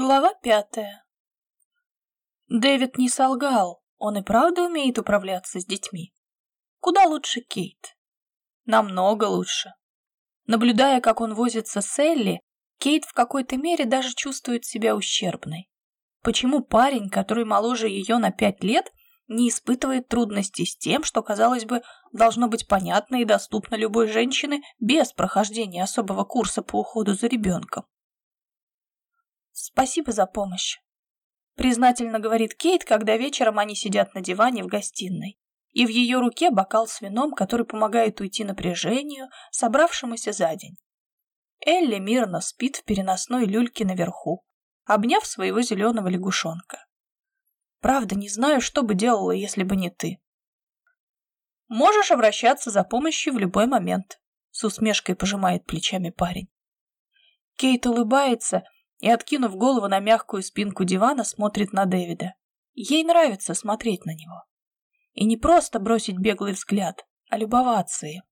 Глава пятая. Дэвид не солгал, он и правда умеет управляться с детьми. Куда лучше Кейт? Намного лучше. Наблюдая, как он возится с Элли, Кейт в какой-то мере даже чувствует себя ущербной. Почему парень, который моложе ее на пять лет, не испытывает трудностей с тем, что, казалось бы, должно быть понятно и доступно любой женщине без прохождения особого курса по уходу за ребенком? Спасибо за помощь. Признательно говорит Кейт, когда вечером они сидят на диване в гостиной. И в ее руке бокал с вином, который помогает уйти напряжению, собравшемуся за день. Элли мирно спит в переносной люльке наверху, обняв своего зеленого лягушонка. Правда, не знаю, что бы делала, если бы не ты. Можешь обращаться за помощью в любой момент, с усмешкой пожимает плечами парень. Кейт улыбается и, откинув голову на мягкую спинку дивана, смотрит на Дэвида. Ей нравится смотреть на него. И не просто бросить беглый взгляд, а любоваться им.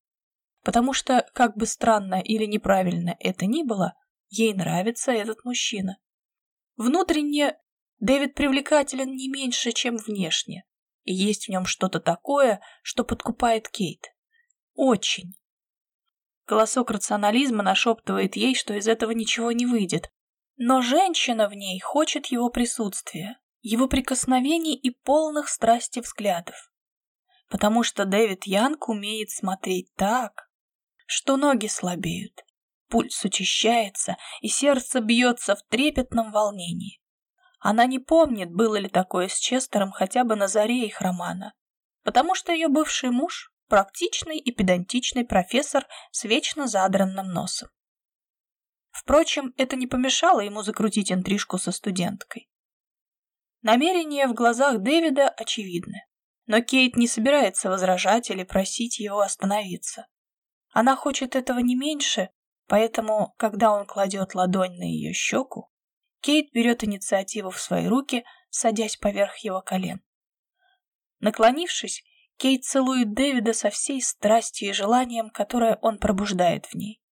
Потому что, как бы странно или неправильно это ни было, ей нравится этот мужчина. Внутренне Дэвид привлекателен не меньше, чем внешне. И есть в нем что-то такое, что подкупает Кейт. Очень. Голосок рационализма нашептывает ей, что из этого ничего не выйдет, но женщина в ней хочет его присутствия, его прикосновений и полных страсти взглядов. Потому что Дэвид Янг умеет смотреть так, что ноги слабеют, пульс учащается и сердце бьется в трепетном волнении. Она не помнит, было ли такое с Честером хотя бы на заре их романа, потому что ее бывший муж – практичный и педантичный профессор с вечно задранным носом. Впрочем, это не помешало ему закрутить интрижку со студенткой. Намерения в глазах Дэвида очевидны, но Кейт не собирается возражать или просить его остановиться. Она хочет этого не меньше, поэтому, когда он кладет ладонь на ее щеку, Кейт берет инициативу в свои руки, садясь поверх его колен. Наклонившись, Кейт целует Дэвида со всей страстью и желанием, которое он пробуждает в ней.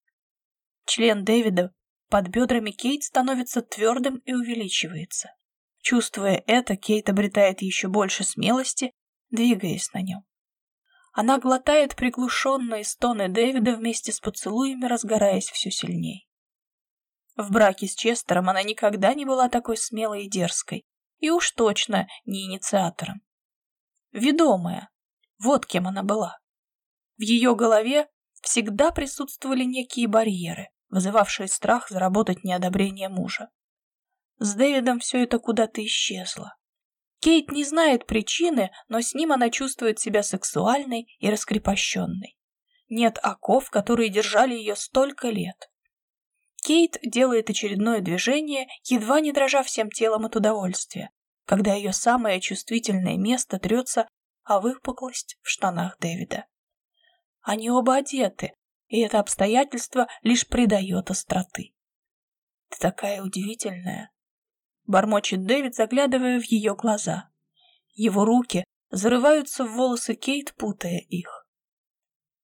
Член Дэвида под бедрами Кейт становится твердым и увеличивается. Чувствуя это, Кейт обретает еще больше смелости, двигаясь на нем. Она глотает приглушенные стоны Дэвида вместе с поцелуями, разгораясь все сильней. В браке с Честером она никогда не была такой смелой и дерзкой, и уж точно не инициатором. Ведомая, вот кем она была. В ее голове всегда присутствовали некие барьеры, вызывавшие страх заработать неодобрение мужа. С Дэвидом все это куда-то исчезло. Кейт не знает причины, но с ним она чувствует себя сексуальной и раскрепощенной. Нет оков, которые держали ее столько лет. Кейт делает очередное движение, едва не дрожа всем телом от удовольствия, когда ее самое чувствительное место трется о выпуклость в штанах Дэвида. Они оба одеты, и это обстоятельство лишь придает остроты. «Ты такая удивительная», — бормочет Дэвид, заглядывая в ее глаза. Его руки зарываются в волосы Кейт, путая их.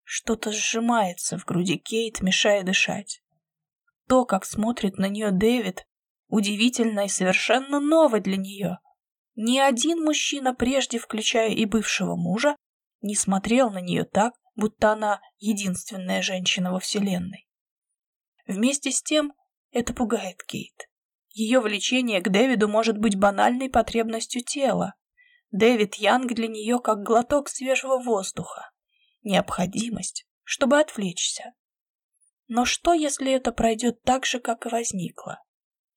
Что-то сжимается в груди Кейт, мешая дышать. То, как смотрит на нее Дэвид, удивительно и совершенно ново для нее. Ни один мужчина, прежде включая и бывшего мужа, не смотрел на нее так, будто она единственная женщина во Вселенной. Вместе с тем это пугает Кейт. Ее влечение к Дэвиду может быть банальной потребностью тела. Дэвид Янг для нее как глоток свежего воздуха. Необходимость, чтобы отвлечься. Но что, если это пройдет так же, как и возникло?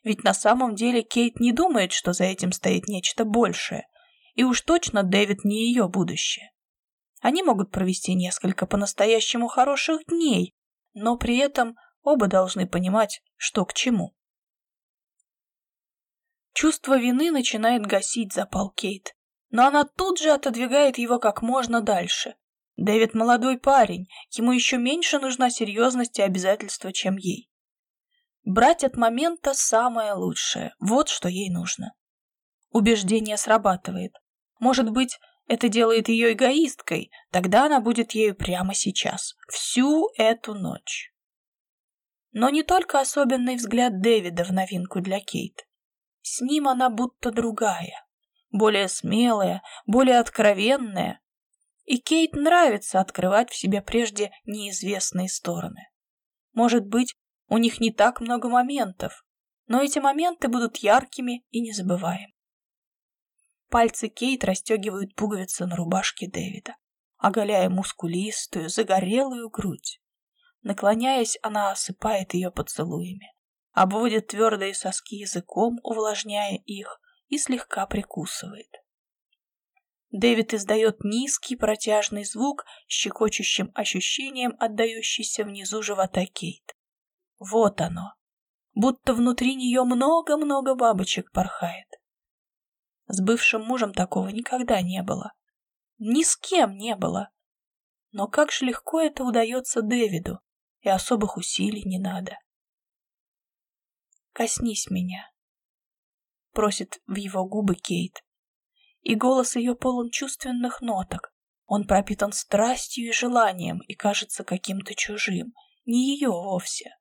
Ведь на самом деле Кейт не думает, что за этим стоит нечто большее. И уж точно Дэвид не ее будущее. Они могут провести несколько по-настоящему хороших дней, но при этом оба должны понимать, что к чему. Чувство вины начинает гасить запал Кейт, но она тут же отодвигает его как можно дальше. Дэвид молодой парень, ему еще меньше нужна серьезность и обязательства, чем ей. Брать от момента самое лучшее, вот что ей нужно. Убеждение срабатывает. Может быть, это делает ее эгоисткой, тогда она будет ею прямо сейчас, всю эту ночь. Но не только особенный взгляд Дэвида в новинку для Кейт. С ним она будто другая, более смелая, более откровенная. И Кейт нравится открывать в себе прежде неизвестные стороны. Может быть, у них не так много моментов, но эти моменты будут яркими и незабываемыми. Пальцы Кейт расстегивают пуговицы на рубашке Дэвида, оголяя мускулистую, загорелую грудь. Наклоняясь, она осыпает ее поцелуями, обводит твердые соски языком, увлажняя их, и слегка прикусывает. Дэвид издает низкий протяжный звук щекочущим ощущением, отдающийся внизу живота Кейт. Вот оно. Будто внутри нее много-много бабочек порхает. С бывшим мужем такого никогда не было. Ни с кем не было. Но как же легко это удается Дэвиду, и особых усилий не надо. «Коснись меня», — просит в его губы Кейт. И голос ее полон чувственных ноток. Он пропитан страстью и желанием и кажется каким-то чужим, не ее вовсе.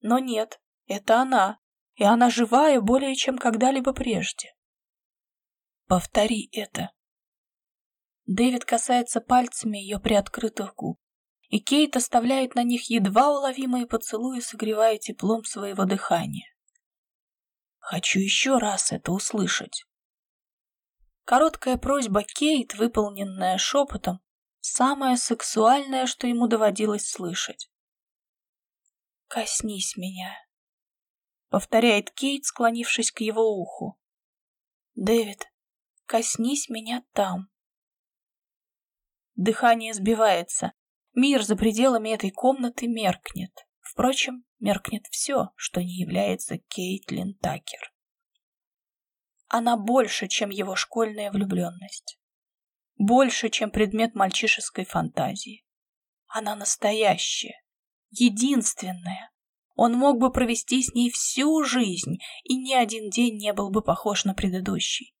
Но нет, это она, и она живая более чем когда-либо прежде. Повтори это. Дэвид касается пальцами ее приоткрытых губ, и Кейт оставляет на них едва уловимые поцелуи, согревая теплом своего дыхания. Хочу еще раз это услышать. Короткая просьба Кейт, выполненная шепотом, самое сексуальное, что ему доводилось слышать. «Коснись меня», — повторяет Кейт, склонившись к его уху. «Дэвид, Коснись меня там. Дыхание сбивается. Мир за пределами этой комнаты меркнет. Впрочем, меркнет все, что не является Кейтлин Такер. Она больше, чем его школьная влюбленность. Больше, чем предмет мальчишеской фантазии. Она настоящая, единственная. Он мог бы провести с ней всю жизнь, и ни один день не был бы похож на предыдущий.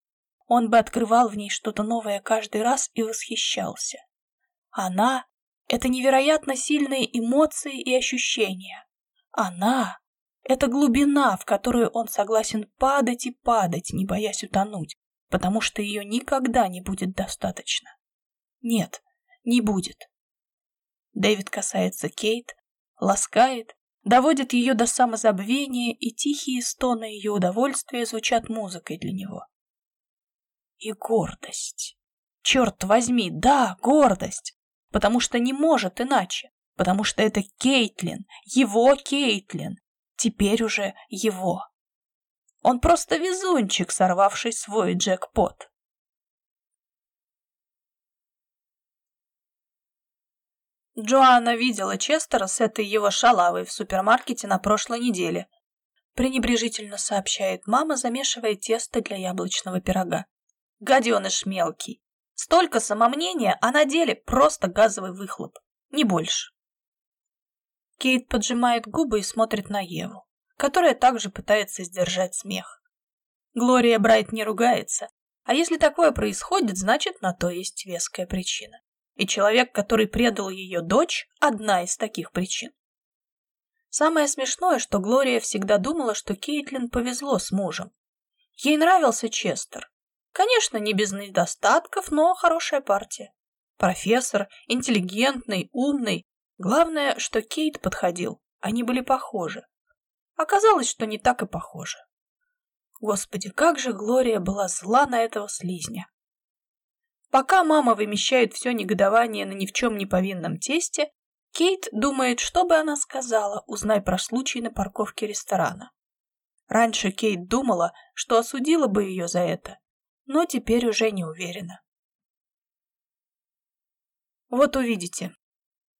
Он бы открывал в ней что-то новое каждый раз и восхищался. Она — это невероятно сильные эмоции и ощущения. Она — это глубина, в которую он согласен падать и падать, не боясь утонуть, потому что ее никогда не будет достаточно. Нет, не будет. Дэвид касается Кейт, ласкает, доводит ее до самозабвения, и тихие стоны ее удовольствия звучат музыкой для него и гордость. Черт возьми, да, гордость. Потому что не может иначе. Потому что это Кейтлин, его Кейтлин. Теперь уже его. Он просто везунчик, сорвавший свой джекпот. Джоанна видела Честера с этой его шалавой в супермаркете на прошлой неделе. Пренебрежительно сообщает мама, замешивая тесто для яблочного пирога. Гаденыш мелкий. Столько самомнения, а на деле просто газовый выхлоп. Не больше. Кейт поджимает губы и смотрит на Еву, которая также пытается сдержать смех. Глория Брайт не ругается, а если такое происходит, значит, на то есть веская причина. И человек, который предал ее дочь, одна из таких причин. Самое смешное, что Глория всегда думала, что Кейтлин повезло с мужем. Ей нравился Честер, Конечно, не без недостатков, но хорошая партия. Профессор, интеллигентный, умный. Главное, что Кейт подходил. Они были похожи. Оказалось, что не так и похожи. Господи, как же Глория была зла на этого слизня. Пока мама вымещает все негодование на ни в чем не повинном тесте, Кейт думает, что бы она сказала, узнай про случай на парковке ресторана. Раньше Кейт думала, что осудила бы ее за это, но теперь уже не уверена. Вот увидите.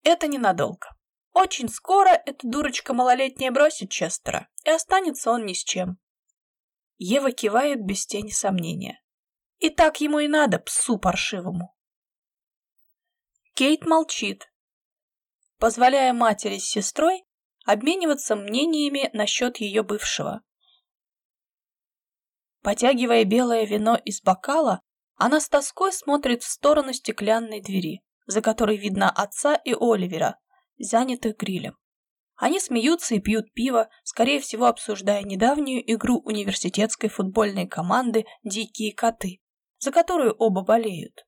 Это ненадолго. Очень скоро эта дурочка малолетняя бросит Честера, и останется он ни с чем. Ева кивает без тени сомнения. И так ему и надо, псу паршивому. Кейт молчит, позволяя матери с сестрой обмениваться мнениями насчет ее бывшего. Потягивая белое вино из бокала, она с тоской смотрит в сторону стеклянной двери, за которой видно отца и Оливера, занятых грилем. Они смеются и пьют пиво, скорее всего обсуждая недавнюю игру университетской футбольной команды «Дикие коты», за которую оба болеют.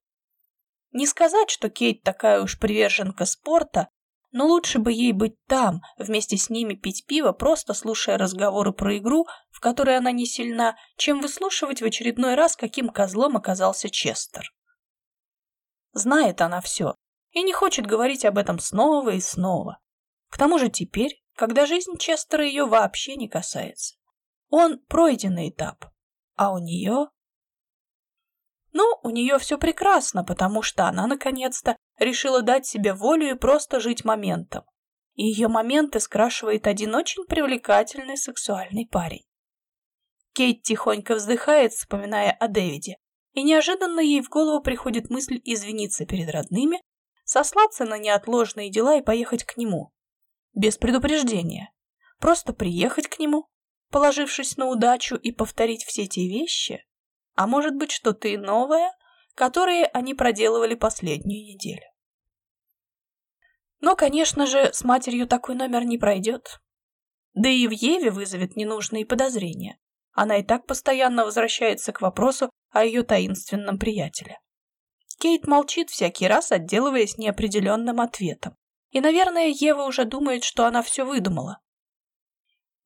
Не сказать, что Кейт такая уж приверженка спорта, но лучше бы ей быть там, вместе с ними пить пиво, просто слушая разговоры про игру, в которой она не сильна, чем выслушивать в очередной раз, каким козлом оказался Честер. Знает она все и не хочет говорить об этом снова и снова. К тому же теперь, когда жизнь Честера ее вообще не касается. Он пройденный этап, а у нее... Ну, у нее все прекрасно, потому что она, наконец-то, решила дать себе волю и просто жить моментом. И ее моменты скрашивает один очень привлекательный сексуальный парень. Кейт тихонько вздыхает, вспоминая о Дэвиде, и неожиданно ей в голову приходит мысль извиниться перед родными, сослаться на неотложные дела и поехать к нему. Без предупреждения. Просто приехать к нему, положившись на удачу и повторить все те вещи, а может быть что-то и новое, которые они проделывали последнюю неделю. Но, конечно же, с матерью такой номер не пройдет. Да и в Еве вызовет ненужные подозрения. Она и так постоянно возвращается к вопросу о ее таинственном приятеле. Кейт молчит всякий раз, отделываясь неопределенным ответом. И, наверное, Ева уже думает, что она все выдумала.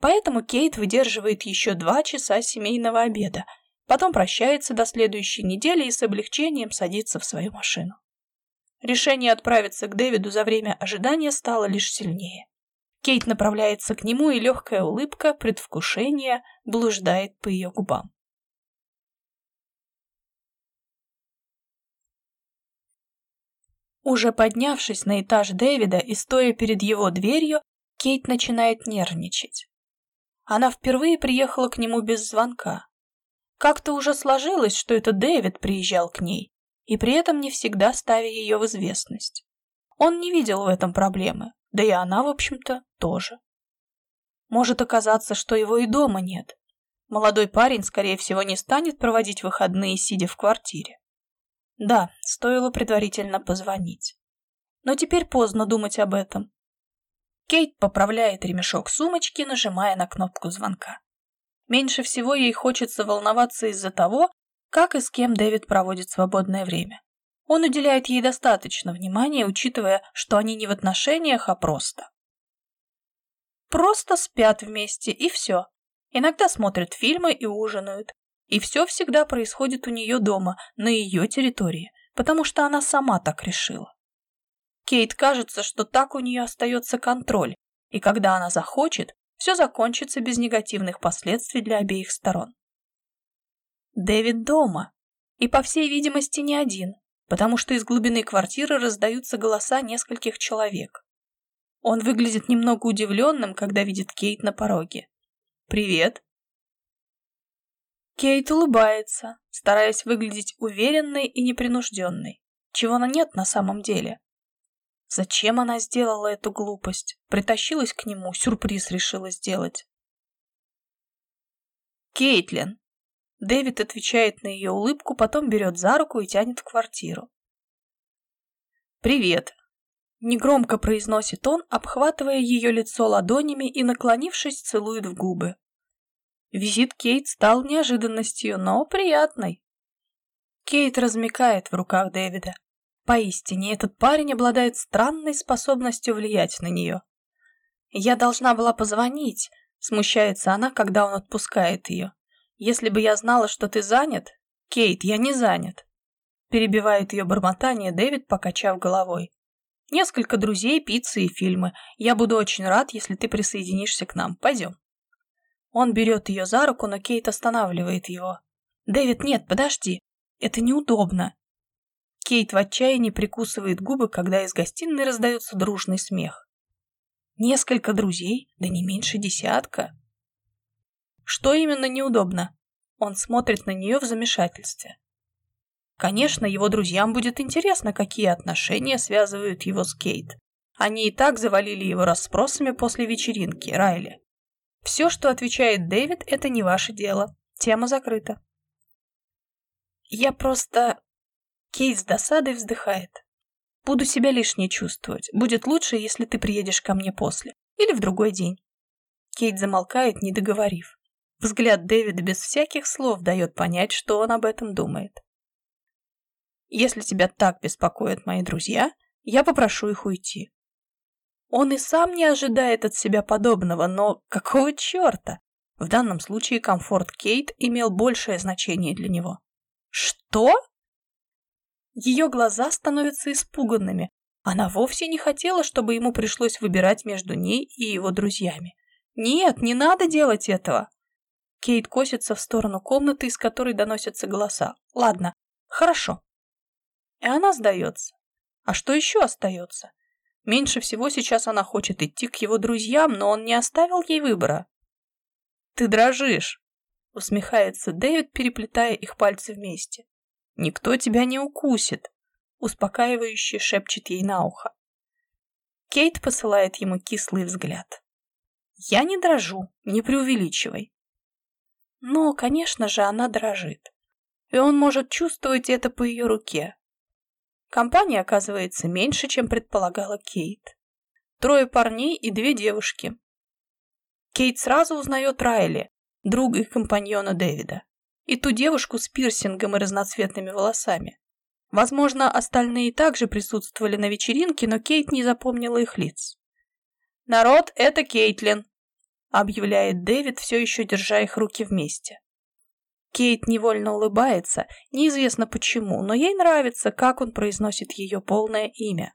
Поэтому Кейт выдерживает еще два часа семейного обеда, потом прощается до следующей недели и с облегчением садится в свою машину. Решение отправиться к Дэвиду за время ожидания стало лишь сильнее. Кейт направляется к нему, и легкая улыбка, предвкушение блуждает по ее губам. Уже поднявшись на этаж Дэвида и стоя перед его дверью, Кейт начинает нервничать. Она впервые приехала к нему без звонка. Как-то уже сложилось, что это Дэвид приезжал к ней, и при этом не всегда ставя ее в известность. Он не видел в этом проблемы, да и она, в общем-то, тоже. Может оказаться, что его и дома нет. Молодой парень, скорее всего, не станет проводить выходные, сидя в квартире. Да, стоило предварительно позвонить. Но теперь поздно думать об этом. Кейт поправляет ремешок сумочки, нажимая на кнопку звонка. Меньше всего ей хочется волноваться из-за того, как и с кем Дэвид проводит свободное время. Он уделяет ей достаточно внимания, учитывая, что они не в отношениях, а просто. Просто спят вместе, и все. Иногда смотрят фильмы и ужинают. И все всегда происходит у нее дома, на ее территории, потому что она сама так решила. Кейт кажется, что так у нее остается контроль, и когда она захочет, все закончится без негативных последствий для обеих сторон. Дэвид дома, и, по всей видимости, не один, потому что из глубины квартиры раздаются голоса нескольких человек. Он выглядит немного удивленным, когда видит Кейт на пороге. «Привет», Кейт улыбается, стараясь выглядеть уверенной и непринужденной, чего она нет на самом деле. Зачем она сделала эту глупость? Притащилась к нему, сюрприз решила сделать. Кейтлин. Дэвид отвечает на ее улыбку, потом берет за руку и тянет в квартиру. «Привет», — негромко произносит он, обхватывая ее лицо ладонями и, наклонившись, целует в губы. Визит Кейт стал неожиданностью, но приятной. Кейт размекает в руках Дэвида. Поистине, этот парень обладает странной способностью влиять на нее. «Я должна была позвонить», — смущается она, когда он отпускает ее. «Если бы я знала, что ты занят...» «Кейт, я не занят», — перебивает ее бормотание Дэвид, покачав головой. «Несколько друзей, пиццы и фильмы. Я буду очень рад, если ты присоединишься к нам. Пойдем». Он берет ее за руку, но Кейт останавливает его. «Дэвид, нет, подожди. Это неудобно». Кейт в отчаянии прикусывает губы, когда из гостиной раздается дружный смех. Несколько друзей, да не меньше десятка. Что именно неудобно? Он смотрит на нее в замешательстве. Конечно, его друзьям будет интересно, какие отношения связывают его с Кейт. Они и так завалили его расспросами после вечеринки, Райли. Все, что отвечает Дэвид, это не ваше дело. Тема закрыта. Я просто... Кейт с досадой вздыхает. Буду себя лишней чувствовать. Будет лучше, если ты приедешь ко мне после. Или в другой день. Кейт замолкает, не договорив. Взгляд Дэвида без всяких слов дает понять, что он об этом думает. Если тебя так беспокоят мои друзья, я попрошу их уйти. Он и сам не ожидает от себя подобного, но какого черта? В данном случае комфорт Кейт имел большее значение для него. Что? Ее глаза становятся испуганными. Она вовсе не хотела, чтобы ему пришлось выбирать между ней и его друзьями. Нет, не надо делать этого. Кейт косится в сторону комнаты, из которой доносятся голоса. Ладно, хорошо. И она сдается. А что еще остается? Меньше всего сейчас она хочет идти к его друзьям, но он не оставил ей выбора. «Ты дрожишь», — усмехается Дэвид, переплетая их пальцы вместе. «Никто тебя не укусит», — успокаивающе шепчет ей на ухо. Кейт посылает ему кислый взгляд. «Я не дрожу, не преувеличивай». Но, конечно же, она дрожит. И он может чувствовать это по ее руке, Компания оказывается меньше, чем предполагала Кейт. Трое парней и две девушки. Кейт сразу узнает Райли, друга и компаньона Дэвида, и ту девушку с пирсингом и разноцветными волосами. Возможно, остальные также присутствовали на вечеринке, но Кейт не запомнила их лиц. «Народ, это Кейтлин», — объявляет Дэвид, все еще держа их руки вместе. Кейт невольно улыбается, неизвестно почему, но ей нравится, как он произносит ее полное имя.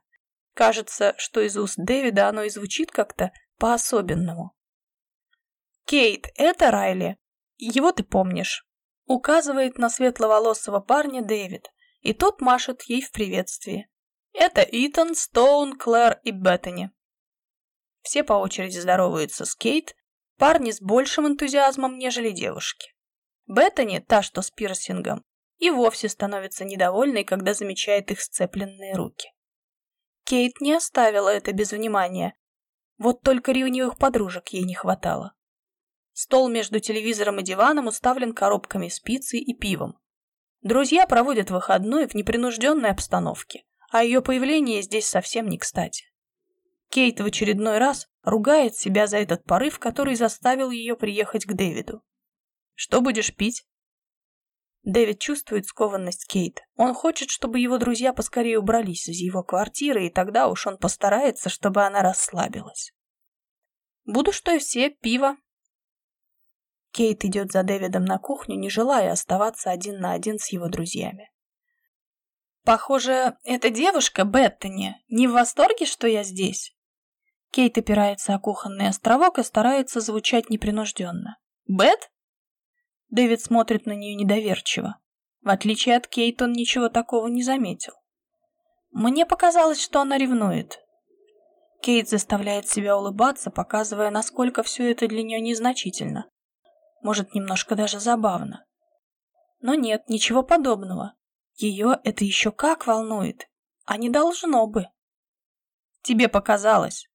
Кажется, что из уст Дэвида оно и звучит как-то по-особенному. «Кейт, это Райли. Его ты помнишь», — указывает на светловолосого парня Дэвид, и тот машет ей в приветствии. «Это Итан, Стоун, Клэр и Беттани». Все по очереди здороваются с Кейт, парни с большим энтузиазмом, нежели девушки. Беттани, та, что с пирсингом, и вовсе становится недовольной, когда замечает их сцепленные руки. Кейт не оставила это без внимания. Вот только ревнивых подружек ей не хватало. Стол между телевизором и диваном уставлен коробками с пиццей и пивом. Друзья проводят выходной в непринужденной обстановке, а ее появление здесь совсем не кстати. Кейт в очередной раз ругает себя за этот порыв, который заставил ее приехать к Дэвиду. Что будешь пить?» Дэвид чувствует скованность Кейт. Он хочет, чтобы его друзья поскорее убрались из его квартиры, и тогда уж он постарается, чтобы она расслабилась. «Буду, что и все, пиво». Кейт идет за Дэвидом на кухню, не желая оставаться один на один с его друзьями. «Похоже, эта девушка, Беттани, не в восторге, что я здесь?» Кейт опирается о кухонный островок и старается звучать непринужденно. «Бет? Дэвид смотрит на нее недоверчиво. В отличие от Кейт, он ничего такого не заметил. Мне показалось, что она ревнует. Кейт заставляет себя улыбаться, показывая, насколько все это для нее незначительно. Может, немножко даже забавно. Но нет, ничего подобного. Ее это еще как волнует. А не должно бы. Тебе показалось.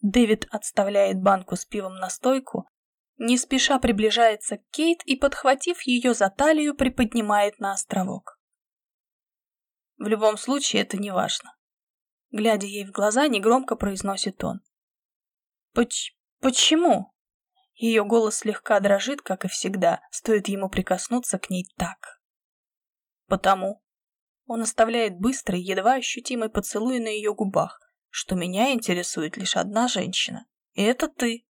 Дэвид отставляет банку с пивом на стойку не спеша приближается к Кейт и, подхватив ее за талию, приподнимает на островок. В любом случае это не важно. Глядя ей в глаза, негромко произносит он. Поч «Почему?» Ее голос слегка дрожит, как и всегда, стоит ему прикоснуться к ней так. «Потому». Он оставляет быстрый, едва ощутимый поцелуй на ее губах, что меня интересует лишь одна женщина. И это ты.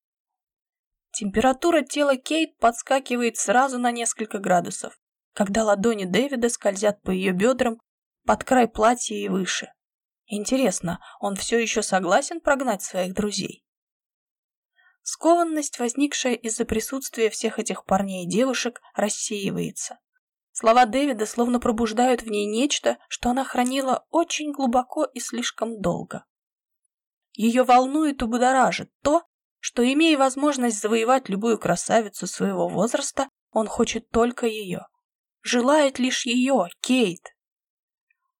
Температура тела Кейт подскакивает сразу на несколько градусов, когда ладони Дэвида скользят по ее бедрам под край платья и выше. Интересно, он все еще согласен прогнать своих друзей? Скованность, возникшая из-за присутствия всех этих парней и девушек, рассеивается. Слова Дэвида словно пробуждают в ней нечто, что она хранила очень глубоко и слишком долго. Ее волнует и будоражит то, что, имея возможность завоевать любую красавицу своего возраста, он хочет только ее. Желает лишь ее, Кейт.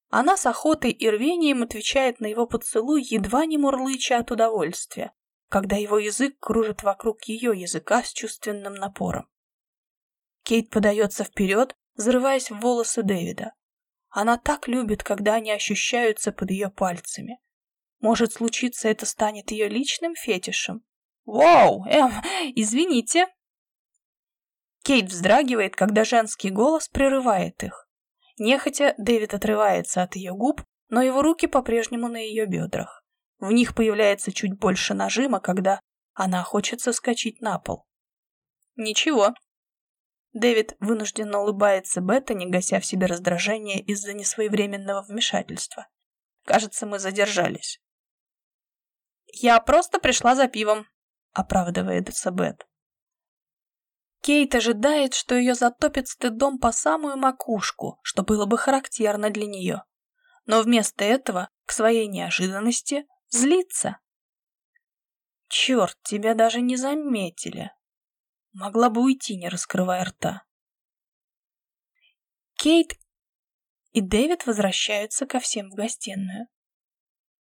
Она с охотой и рвением отвечает на его поцелуй, едва не мурлыча от удовольствия, когда его язык кружит вокруг ее языка с чувственным напором. Кейт подается вперед, взрываясь в волосы Дэвида. Она так любит, когда они ощущаются под ее пальцами. Может случиться, это станет ее личным фетишем? Воу, эм, извините. Кейт вздрагивает, когда женский голос прерывает их. Нехотя Дэвид отрывается от ее губ, но его руки по-прежнему на ее бедрах. В них появляется чуть больше нажима, когда она хочет соскочить на пол. Ничего. Дэвид вынужденно улыбается Беттани, гася в себе раздражение из-за несвоевременного вмешательства. Кажется, мы задержались. «Я просто пришла за пивом», — оправдывается Бет. Кейт ожидает, что ее затопит стыдом по самую макушку, что было бы характерно для нее. Но вместо этого, к своей неожиданности, злится. Черт, тебя даже не заметили. Могла бы уйти, не раскрывая рта. Кейт и Дэвид возвращаются ко всем в гостиную,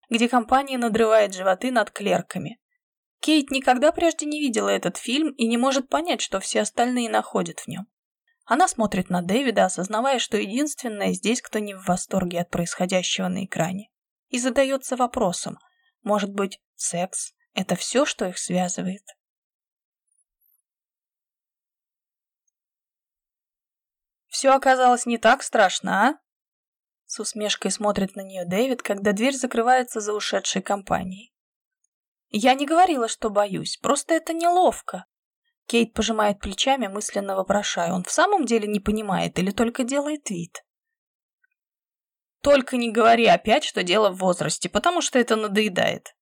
где компания надрывает животы над клерками. Кейт никогда прежде не видела этот фильм и не может понять, что все остальные находят в нем. Она смотрит на Дэвида, осознавая, что единственная здесь, кто не в восторге от происходящего на экране, и задается вопросом, может быть, секс – это все, что их связывает? Все оказалось не так страшно, а? С усмешкой смотрит на нее Дэвид, когда дверь закрывается за ушедшей компанией. Я не говорила, что боюсь, просто это неловко. Кейт пожимает плечами, мысленно вопрошая, он в самом деле не понимает или только делает вид? Только не говори опять, что дело в возрасте, потому что это надоедает.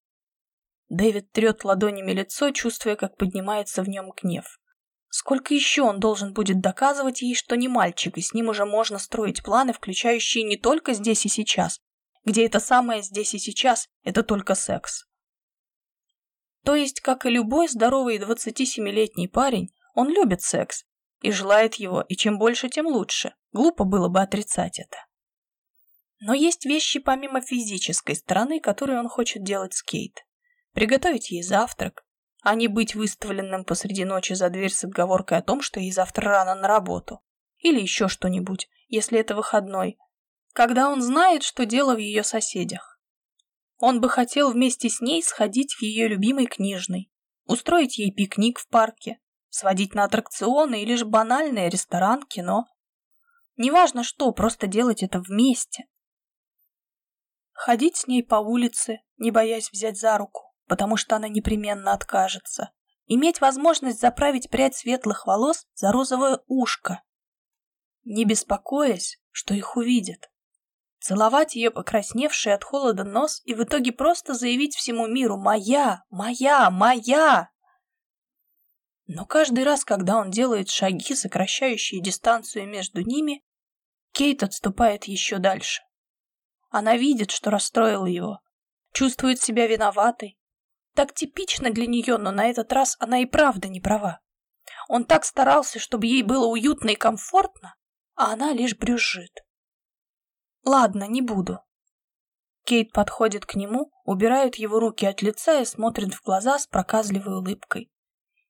Дэвид трет ладонями лицо, чувствуя, как поднимается в нем гнев. Сколько еще он должен будет доказывать ей, что не мальчик, и с ним уже можно строить планы, включающие не только здесь и сейчас, где это самое здесь и сейчас – это только секс. То есть, как и любой здоровый 27-летний парень, он любит секс и желает его, и чем больше, тем лучше. Глупо было бы отрицать это. Но есть вещи помимо физической стороны, которые он хочет делать с Кейт приготовить ей завтрак, а не быть выставленным посреди ночи за дверь с отговоркой о том, что ей завтра рано на работу. Или еще что-нибудь, если это выходной, когда он знает, что дело в ее соседях. Он бы хотел вместе с ней сходить в ее любимой книжной, устроить ей пикник в парке, сводить на аттракционы или же банальный ресторан, кино. Неважно что, просто делать это вместе. Ходить с ней по улице, не боясь взять за руку потому что она непременно откажется. Иметь возможность заправить прядь светлых волос за розовое ушко, не беспокоясь, что их увидят. Целовать ее покрасневший от холода нос и в итоге просто заявить всему миру «Моя! Моя! Моя!» Но каждый раз, когда он делает шаги, сокращающие дистанцию между ними, Кейт отступает еще дальше. Она видит, что расстроила его, чувствует себя виноватой, так типично для нее, но на этот раз она и правда не права. Он так старался, чтобы ей было уютно и комфортно, а она лишь брюзжит. Ладно, не буду. Кейт подходит к нему, убирает его руки от лица и смотрит в глаза с проказливой улыбкой.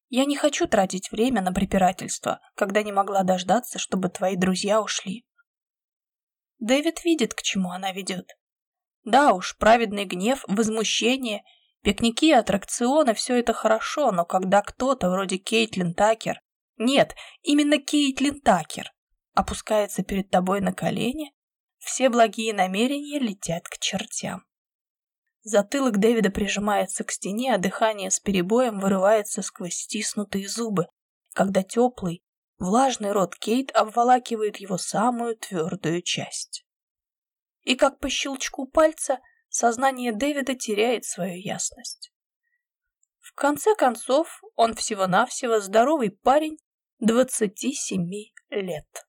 Я не хочу тратить время на препирательство, когда не могла дождаться, чтобы твои друзья ушли. Дэвид видит, к чему она ведет. Да уж, праведный гнев, возмущение Пикники аттракционы – все это хорошо, но когда кто-то вроде Кейтлин Такер, нет, именно Кейтлин Такер, опускается перед тобой на колени, все благие намерения летят к чертям. Затылок Дэвида прижимается к стене, а дыхание с перебоем вырывается сквозь стиснутые зубы, когда теплый, влажный рот Кейт обволакивает его самую твердую часть. И как по щелчку пальца – сознание Дэвида теряет свою ясность. В конце концов, он всего-навсего здоровый парень 27 лет.